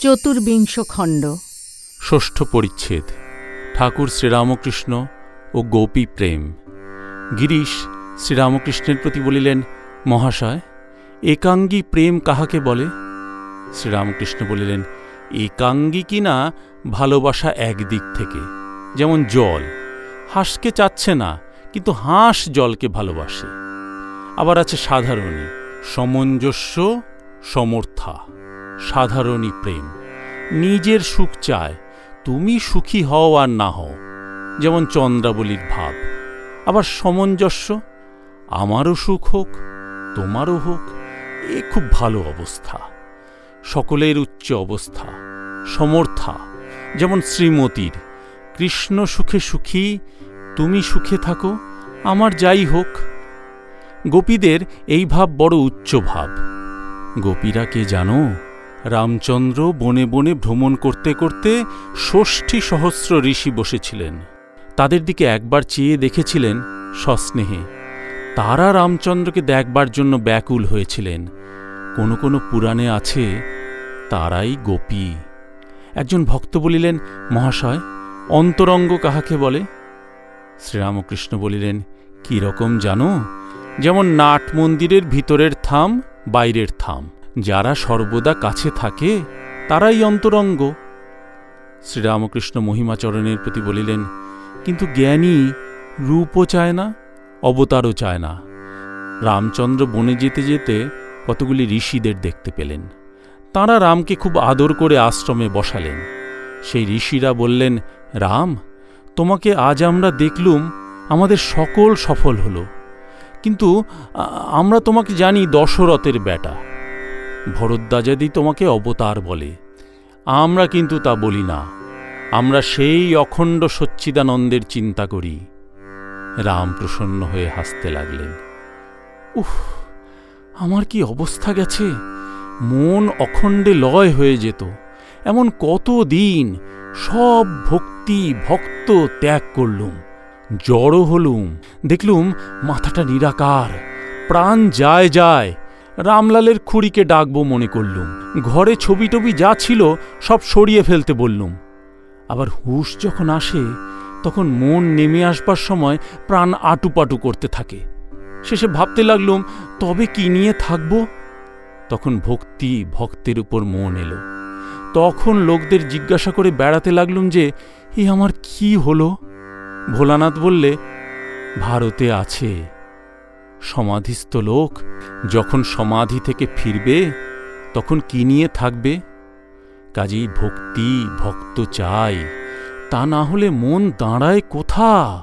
চতুর্বিংশ খণ্ড ষষ্ঠ পরিচ্ছেদ। ঠাকুর শ্রীরামকৃষ্ণ ও গোপী প্রেম। গিরিশ শ্রীরামকৃষ্ণের প্রতি বলিলেন, মহাশয়, একাঙ্গী প্রেম কাহাকে বলে? শ্রীরামকৃষ্ণ বলিলেন, একাঙ্গী কিনা ভালোবাসা একদিক থেকে? যেমন জল। হাঁসকে চাচ্ছে না, কিন্তু হাঁস জলকে ভালোবাসে। আবার আছে সাধারণী, সমঞ্জস্য, সমর্থা। সাধারণী প্রেম। নিজের সুখ চায়, তুমি সুখী হও আর না হও। যেমন চন্দ্রাবলীর ভাব। আবার সমঞ্জস্য, আমারও সুখ হোক, তোমারও হোক, এ খুব ভালো অবস্থা। সকলের উচ্চ অবস্থা, সমর্থা। যেমন শ্রীমতীর, কৃষ্ণ সুখে সুখী, তুমি সুখে থাকো, আমার যাই হোক। গোপীদের এই ভাব বড় উচ্চ ভাব। গোপীরা কে জানো? রামচন্দ্র বনে বনে ভ্রমণ করতে করতে ষষ্ঠী সহস্র ঋষি বসেছিলেন। তাদের দিকে একবার চেয়ে দেখেছিলেন সস্নেহে। তারা রামচন্দ্রকে দেখবার জন্য ব্যাকুল হয়েছিলেন। কোনো কোনো পুরাণে আছে, তারাই গোপী। একজন ভক্ত বলিলেন, মহাশয়, অন্তরঙ্গ কাহাকে বলে? শ্রীরামকৃষ্ণ বলিলেন কি রকম জানো? যেমন নাট মন্দিরের ভিতরের থাম, বাইরের থাম। যারা সর্বদা কাছে থাকে, তারাই অন্তরঙ্গ। শ্রীরামকৃষ্ণ মহিমাচরণের প্রতি বলিলেন, কিন্তু জ্ঞানী রূপও চায় না, অবতারও চায় না। রামচন্দ্র বনে যেতে যেতে কতগুলি ঋষিদের দেখতে পেলেন। তাঁরা রামকে খুব আদর করে আশ্রমে বসালেন। সেই ঋষিরা বললেন, রাম, তোমাকে আজ আমরা দেখলুম, আমাদের সকল সফল হলো। কিন্তু আমরা তোমাকে জানি দশরথের বেটা ভরদ্বাজাদি তোমাকে অবতার বলে, আমরা কিন্তু তা বলি না। আমরা সেই অখণ্ড সচ্চিদানন্দের চিন্তা করি। রাম প্রসন্ন হয়ে হাসতে লাগলেন। উফ, আমার কি অবস্থা গেছে? মন অখণ্ডে লয় হয়ে যেত। এমন কত দিন সব ভক্তি ভক্ত ত্যাগ করলুম, জড়ো হলুম। দেখলুম মাথাটা নিরাকার, প্রাণ যায় যায় রামলালের খুঁড়িকে ডাকবো মনে করলুম। ঘরে ছবি টবি যা ছিল সব সরিয়ে ফেলতে বললুম। আবার হুশ যখন আসে, তখন মন নেমে আসবার সময় প্রাণ আটুপাটু করতে থাকে। শেষে ভাবতে লাগলুম, তবে কি নিয়ে থাকব? তখন ভক্তি ভক্তের উপর মন এলো। তখন লোকদের জিজ্ঞাসা করে বেড়াতে লাগলুম যে, এ আমার কি হলো? ভোলানাথ বললে, ভারতে আছে। সমাধিস্থ লোক যখন সমাধি থেকে ফিরবে, তখন কি নিয়ে থাকবে? কাজেই ভক্তি ভক্ত চাই, তা না হলে মন দাঁড়ায় কোথা?